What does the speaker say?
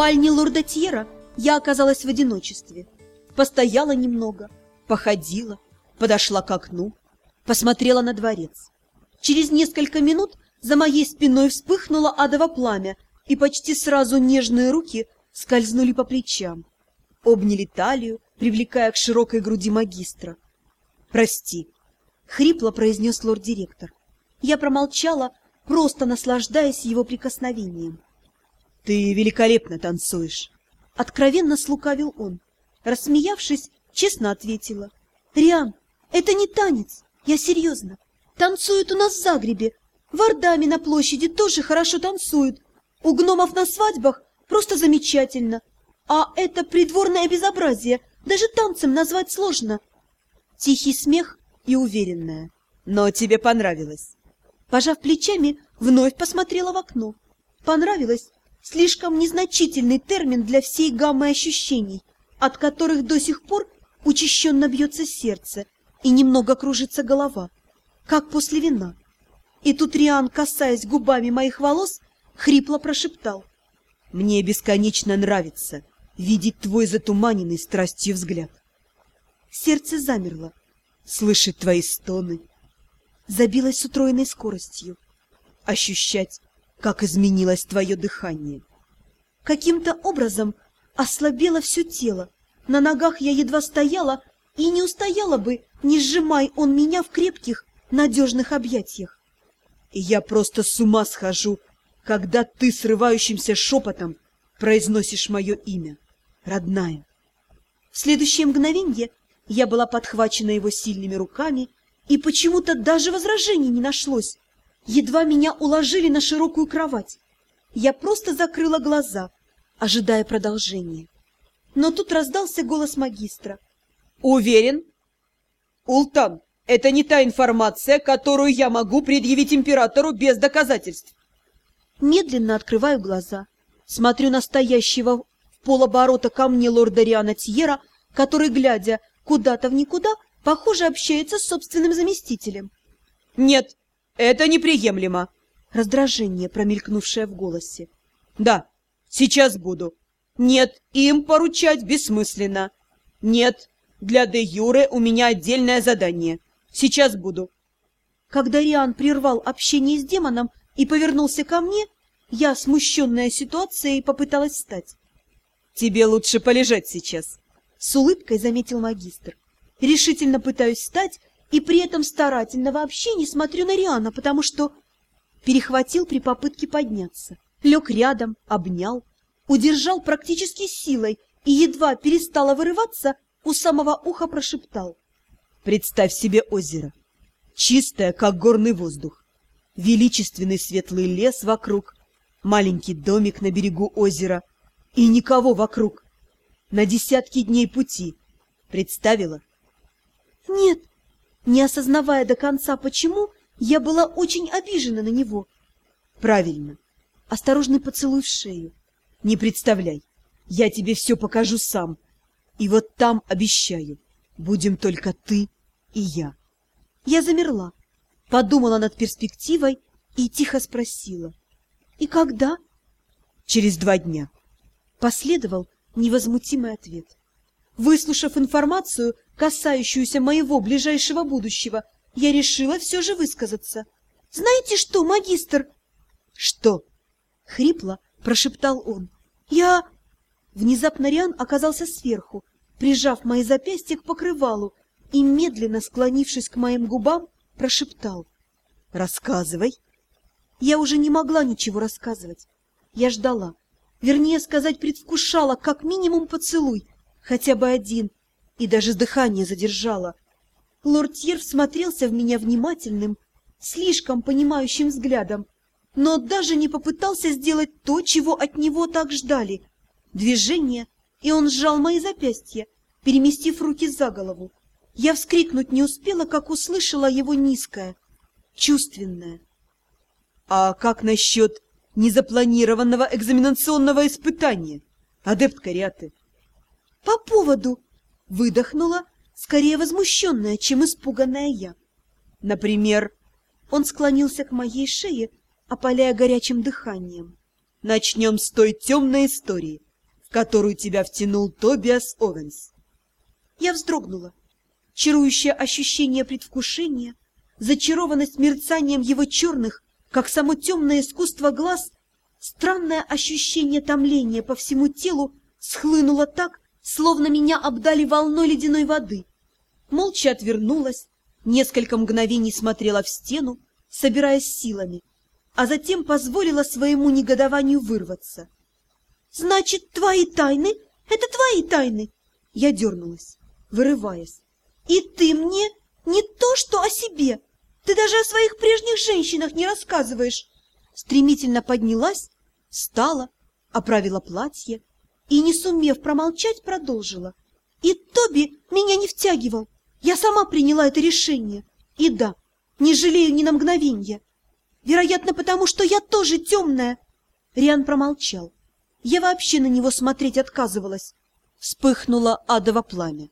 спальне лорда Тьера я оказалась в одиночестве. Постояла немного, походила, подошла к окну, посмотрела на дворец. Через несколько минут за моей спиной вспыхнуло адово пламя, и почти сразу нежные руки скользнули по плечам, обняли талию, привлекая к широкой груди магистра. «Прости», — хрипло произнес лорд-директор. Я промолчала, просто наслаждаясь его прикосновением. «Ты великолепно танцуешь!» Откровенно слукавил он. Рассмеявшись, честно ответила. «Риан, это не танец, я серьезно. Танцуют у нас в Загребе. В Ардаме на площади тоже хорошо танцуют. У гномов на свадьбах просто замечательно. А это придворное безобразие, даже танцем назвать сложно». Тихий смех и уверенная. «Но тебе понравилось». Пожав плечами, вновь посмотрела в окно. Понравилось слишком незначительный термин для всей гаммы ощущений, от которых до сих пор учащенно бьется сердце и немного кружится голова, как после вина. И тут Риан, касаясь губами моих волос, хрипло прошептал. «Мне бесконечно нравится видеть твой затуманенный страстью взгляд». Сердце замерло, слышать твои стоны, забилась с утроенной скоростью. Ощущать, как изменилось твое дыхание. Каким-то образом ослабело все тело. На ногах я едва стояла и не устояла бы, не сжимай он меня в крепких, надежных объятиях. Я просто с ума схожу, когда ты срывающимся шепотом произносишь мое имя, родная. В следующее мгновенье я была подхвачена его сильными руками и почему-то даже возражений не нашлось. Едва меня уложили на широкую кровать. Я просто закрыла глаза, ожидая продолжения. Но тут раздался голос магистра. «Уверен?» «Ултан, это не та информация, которую я могу предъявить императору без доказательств». Медленно открываю глаза, смотрю на стоящего в полоборота ко мне лорда Риана Тьера, который, глядя куда-то в никуда, Похоже, общается с собственным заместителем. «Нет, это неприемлемо!» Раздражение, промелькнувшее в голосе. «Да, сейчас буду. Нет, им поручать бессмысленно. Нет, для де Юре у меня отдельное задание. Сейчас буду». Когда Риан прервал общение с демоном и повернулся ко мне, я, смущенная ситуацией, попыталась встать. «Тебе лучше полежать сейчас», — с улыбкой заметил магистр. Решительно пытаюсь встать и при этом старательно вообще не смотрю на Риана, потому что перехватил при попытке подняться. Лег рядом, обнял, удержал практически силой и едва перестала вырываться, у самого уха прошептал. Представь себе озеро, чистое, как горный воздух, величественный светлый лес вокруг, маленький домик на берегу озера и никого вокруг. На десятки дней пути. Представила? Нет, не осознавая до конца почему, я была очень обижена на него. Правильно. Осторожный поцелуй в шею. Не представляй, я тебе все покажу сам. И вот там, обещаю, будем только ты и я. Я замерла, подумала над перспективой и тихо спросила. И когда? Через два дня. Последовал невозмутимый ответ. Выслушав информацию, касающуюся моего ближайшего будущего, я решила все же высказаться. «Знаете что, магистр?» «Что?» — хрипло прошептал он. «Я...» Внезапно Риан оказался сверху, прижав мои запястья к покрывалу и, медленно склонившись к моим губам, прошептал. «Рассказывай!» Я уже не могла ничего рассказывать. Я ждала. Вернее сказать, предвкушала как минимум поцелуй, хотя бы один, и даже дыхание задержала. Лорд Тьер смотрелся в меня внимательным, слишком понимающим взглядом, но даже не попытался сделать то, чего от него так ждали. Движение, и он сжал мои запястья, переместив руки за голову. Я вскрикнуть не успела, как услышала его низкое, чувственное. — А как насчет незапланированного экзаменационного испытания, адепт Кариаты? — По поводу Выдохнула, скорее возмущенная, чем испуганная я. Например, он склонился к моей шее, опаляя горячим дыханием. Начнем с той темной истории, в которую тебя втянул Тобиас Овенс. Я вздрогнула. Чарующее ощущение предвкушения, зачарованность мерцанием его черных, как само темное искусство глаз, странное ощущение томления по всему телу схлынуло так, словно меня обдали волной ледяной воды. Молча отвернулась, несколько мгновений смотрела в стену, собираясь силами, а затем позволила своему негодованию вырваться. «Значит, твои тайны — это твои тайны!» Я дернулась, вырываясь. «И ты мне не то, что о себе! Ты даже о своих прежних женщинах не рассказываешь!» Стремительно поднялась, встала, оправила платье и, не сумев промолчать, продолжила. «И Тоби меня не втягивал. Я сама приняла это решение. И да, не жалею ни на мгновенье. Вероятно, потому что я тоже темная. Риан промолчал. Я вообще на него смотреть отказывалась. Вспыхнуло адово пламя.